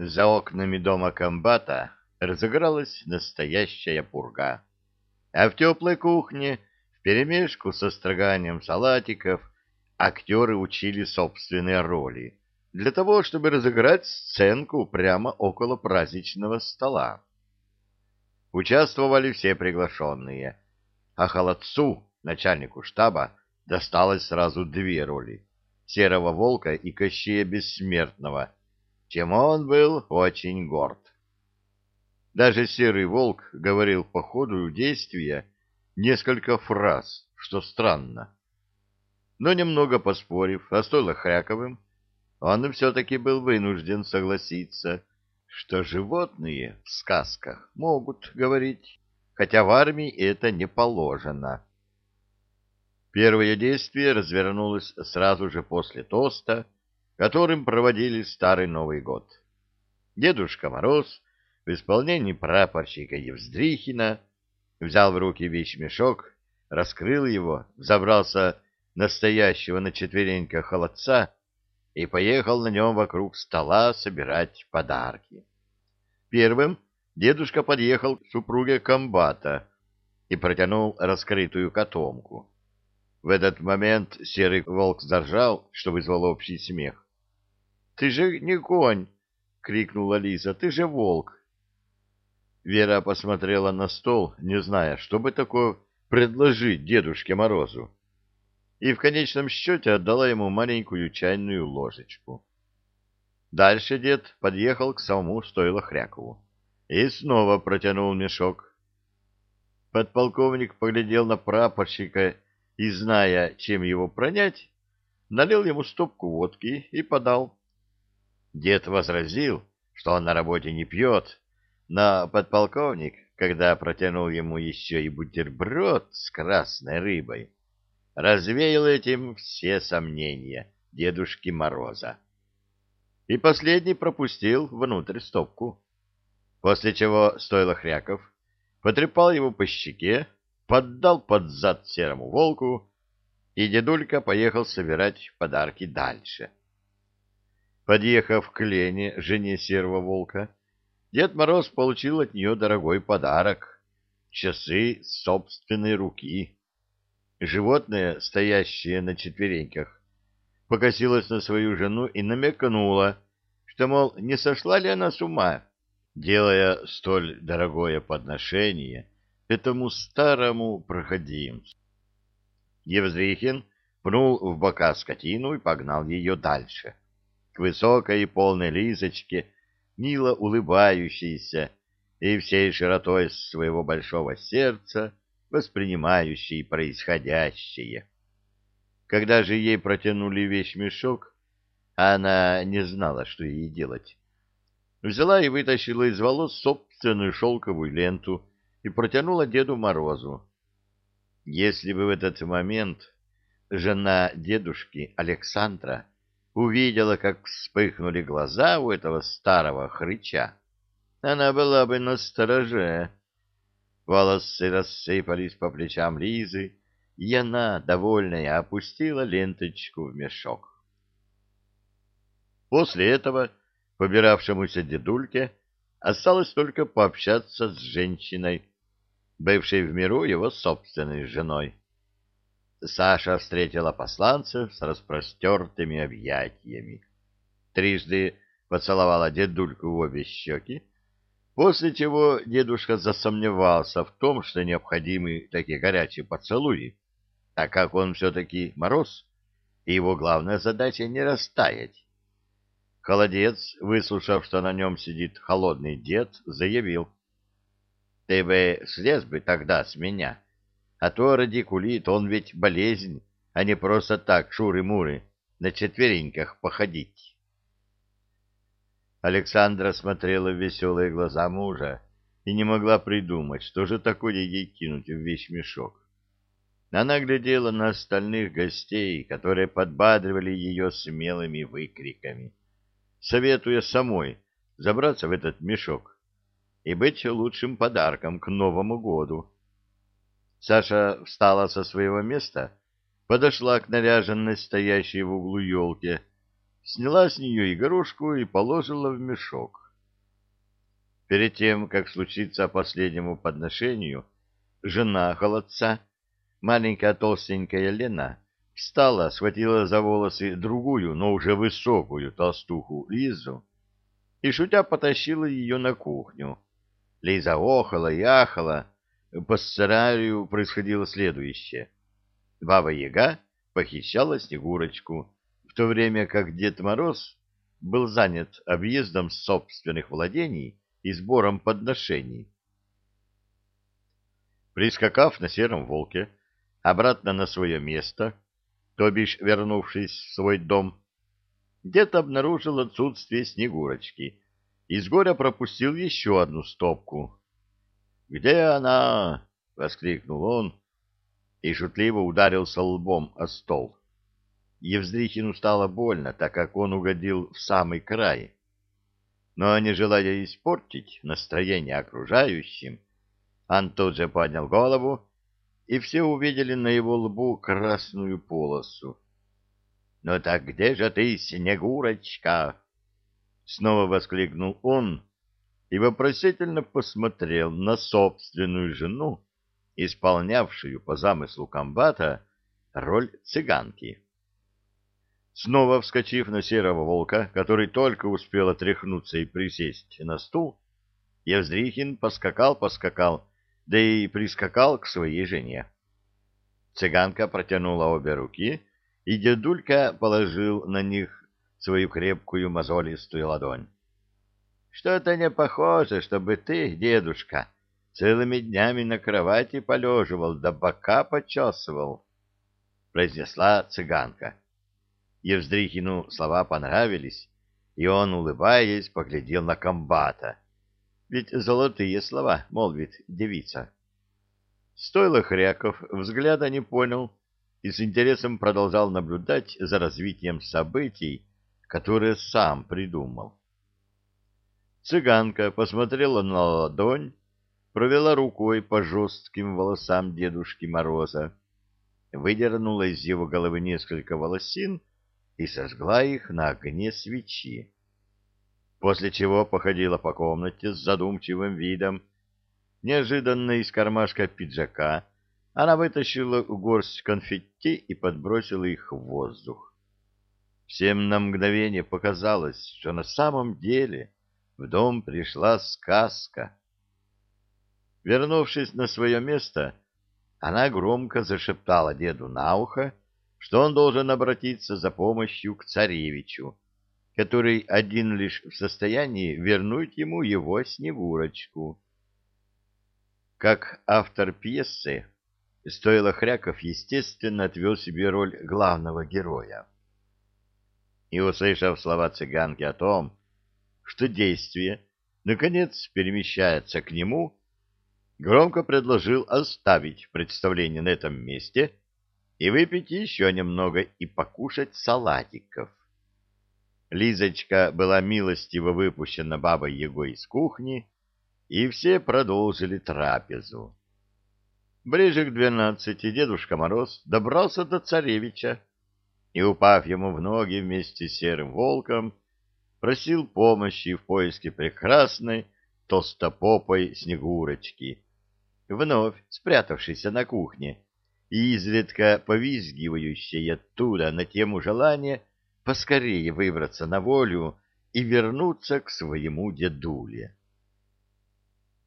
За окнами дома комбата разыгралась настоящая пурга. А в теплой кухне, вперемешку со строганием салатиков, актеры учили собственные роли для того, чтобы разыграть сценку прямо около праздничного стола. Участвовали все приглашенные, а холодцу, начальнику штаба, досталось сразу две роли — Серого Волка и Кощея Бессмертного, чем он был очень горд. Даже Серый Волк говорил по ходу действия несколько фраз, что странно. Но немного поспорив, а стоило Хряковым, он все-таки был вынужден согласиться, что животные в сказках могут говорить, хотя в армии это не положено. Первое действие развернулось сразу же после тоста, которым проводили Старый Новый год. Дедушка Мороз в исполнении прапорщика Евздрихина взял в руки вещмешок, раскрыл его, забрался настоящего на четвереньках холодца и поехал на нем вокруг стола собирать подарки. Первым дедушка подъехал к супруге комбата и протянул раскрытую котомку. В этот момент серый волк заржал, что вызвал общий смех. — Ты же не конь! — крикнула Лиза. — Ты же волк! Вера посмотрела на стол, не зная, что бы такое предложить Дедушке Морозу, и в конечном счете отдала ему маленькую чайную ложечку. Дальше дед подъехал к самому стойло Хрякову и снова протянул мешок. Подполковник поглядел на прапорщика и, зная, чем его пронять, налил ему стопку водки и подал. Дед возразил, что он на работе не пьет, но подполковник, когда протянул ему еще и бутерброд с красной рыбой, развеял этим все сомнения Дедушки Мороза. И последний пропустил внутрь стопку, после чего стойло Хряков, потрепал его по щеке, поддал под зад серому волку, и дедулька поехал собирать подарки дальше. Подъехав к Лене, жене серого волка, Дед Мороз получил от нее дорогой подарок — часы собственной руки. Животное, стоящее на четвереньках, покосилось на свою жену и намекнуло, что, мол, не сошла ли она с ума, делая столь дорогое подношение — этому старому проходимцу. Евзрихин пнул в бока скотину и погнал ее дальше, к высокой и полной Лизочке, мило улыбающейся и всей широтой своего большого сердца воспринимающей происходящее. Когда же ей протянули вещмешок, она не знала, что ей делать. Взяла и вытащила из волос собственную шелковую ленту, и протянула Деду Морозу. Если бы в этот момент жена дедушки Александра увидела, как вспыхнули глаза у этого старого хрыча, она была бы на стороже. Волосы рассыпались по плечам Лизы, и она, довольная, опустила ленточку в мешок. После этого побиравшемуся дедульке осталось только пообщаться с женщиной, бывшей в миру его собственной женой. Саша встретила посланцев с распростертыми объятиями. Трижды поцеловала дедульку в обе щеки, после чего дедушка засомневался в том, что необходимы такие горячие поцелуи, так как он все-таки мороз, и его главная задача не растаять. Холодец, выслушав, что на нем сидит холодный дед, заявил. — Ты бы слез бы тогда с меня, а то радикулит, он ведь болезнь, а не просто так шуры-муры на четвереньках походить. Александра смотрела в веселые глаза мужа и не могла придумать, что же такое ей кинуть в вещмешок. Она глядела на остальных гостей, которые подбадривали ее смелыми выкриками советуя самой забраться в этот мешок и быть лучшим подарком к Новому году. Саша встала со своего места, подошла к наряженной стоящей в углу елке, сняла с нее игрушку и положила в мешок. Перед тем, как случиться последнему подношению, жена холодца, маленькая толстенькая Лена, встала, схватила за волосы другую, но уже высокую толстуху Лизу и, шутя, потащила ее на кухню. Лиза охала и ахала. По сценарию происходило следующее. Баба-яга похищала Снегурочку, в то время как Дед Мороз был занят объездом собственных владений и сбором подношений. Прискакав на сером волке обратно на свое место, то бишь вернувшись в свой дом, дед обнаружил отсутствие Снегурочки и с горя пропустил еще одну стопку. «Где она?» — воскликнул он и шутливо ударился лбом о стол. Евздрихину стало больно, так как он угодил в самый край но, не желая испортить настроение окружающим, он тут же поднял голову, и все увидели на его лбу красную полосу. — Ну так где же ты, Снегурочка? — снова воскликнул он и вопросительно посмотрел на собственную жену, исполнявшую по замыслу комбата роль цыганки. Снова вскочив на серого волка, который только успел отряхнуться и присесть на стул, Евздрихин поскакал-поскакал, да и прискакал к своей жене. Цыганка протянула обе руки, и дедулька положил на них свою крепкую мозолистую ладонь. — Что-то не похоже, чтобы ты, дедушка, целыми днями на кровати полеживал да бока почесывал, — произнесла цыганка. Евздрихину слова понравились, и он, улыбаясь, поглядел на комбата. Ведь золотые слова, молвит девица. Стойло Хряков взгляда не понял и с интересом продолжал наблюдать за развитием событий, которые сам придумал. Цыганка посмотрела на ладонь, провела рукой по жестким волосам Дедушки Мороза, выдернула из его головы несколько волосин и сожгла их на огне свечи. После чего походила по комнате с задумчивым видом. Неожиданно из кармашка пиджака она вытащила горсть конфетти и подбросила их в воздух. Всем на мгновение показалось, что на самом деле в дом пришла сказка. Вернувшись на свое место, она громко зашептала деду на ухо, что он должен обратиться за помощью к царевичу, который один лишь в состоянии вернуть ему его Снегурочку. Как автор пьесы, Стоило Хряков, естественно, отвел себе роль главного героя. И, услышав слова цыганки о том, что действие, наконец, перемещается к нему, громко предложил оставить представление на этом месте — и выпить еще немного и покушать салатиков. Лизочка была милостиво выпущена бабой Егой из кухни, и все продолжили трапезу. Ближе к двенадцати Дедушка Мороз добрался до царевича и, упав ему в ноги вместе с серым волком, просил помощи в поиске прекрасной толстопопой Снегурочки, вновь спрятавшейся на кухне и изредка повизгивающей оттуда на тему желания поскорее выбраться на волю и вернуться к своему дедуле.